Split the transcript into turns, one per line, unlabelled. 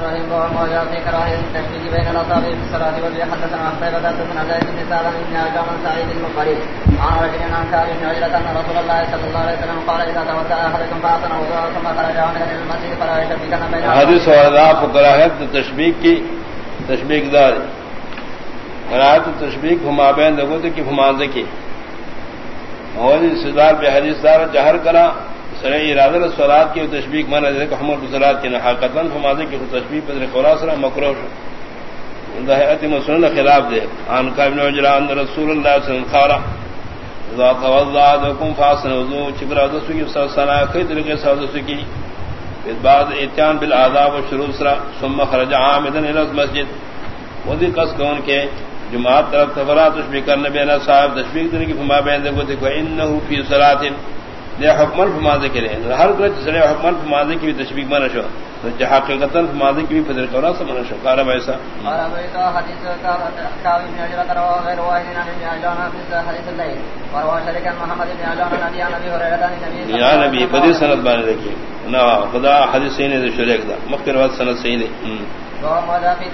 الرحيم وهو كراهية بين الأصابع في الصلاة والبيع حدثنا حدثنا زيد بن سالم بن عجام عن سعيد عن رجل عن كعب بن عجلة أن رسول الله صلى الله عليه وسلم قال إذا أحدكم فأحسن وضوءه ثم خرج عاملا إلى المسجد فلا يشبكن بين
تشبیق کی دار کراہت ہما بین کی اور حدیث دار جہر کرا سر ارادہ سولاد کی تشبیق مانا جائے کہ حمد سلاد کی نحاقتن ہمازے کی تشبیق پر قرا سرا مکروش دہیت مسلم خلاف دے۔ عن قابل وجران رسول اللہ صلی اللہ علیہ وسلم خارا۔ اذا توضع دکم فاسن وضو چکرا دسو کی سنا کئی طریقے سے دسو کی اس بعد اتیان بالآداب و شروع سرا، ثم خرج عامدن الى المسجد۔ ودی قصد کون کے جماعت طرف تفرا تشبیق کرنے بینا صاحب تشبیق دینے کی فما بین دے کو دیکھو، انہو فی صلاة دے حکمن فمازے کے لیے ہر گرچ سرے حکمن فمازے کی بھی تشبیق مانا شو. جہ حقیقتا کی بھی فدر کولا سا مانا شو.
قال بن واحد عن ابن عجلان محمد بن عجلان عن النبي
یا نبی فدی سند بانے دیکھئے نا خدا حدیث سینے دے شریک دا. وقت سند سینے
مذاقيت